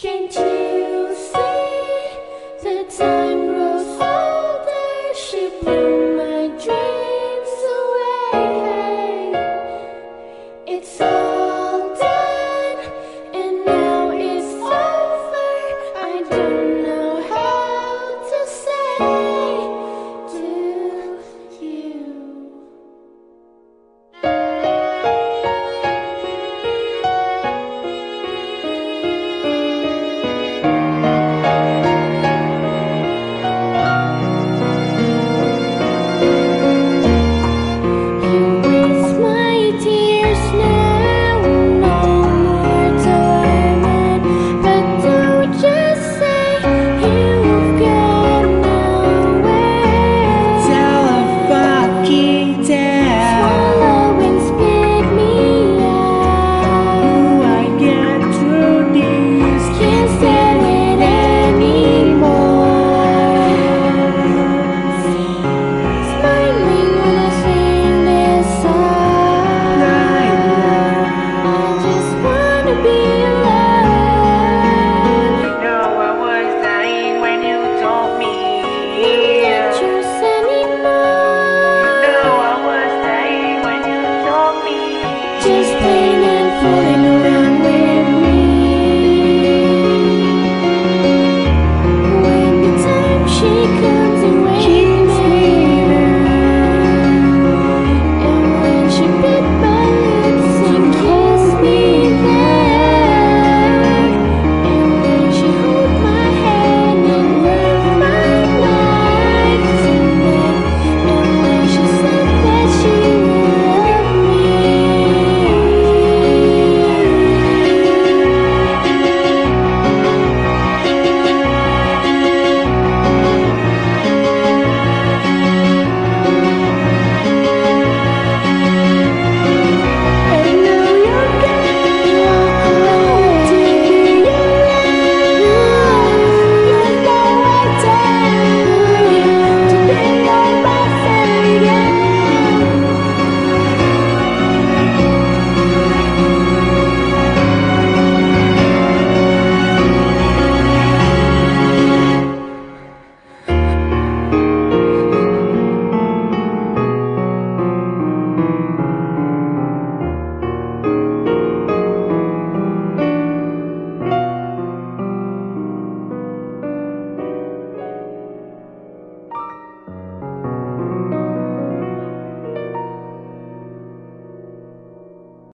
Can't you see the time grows older? She blew.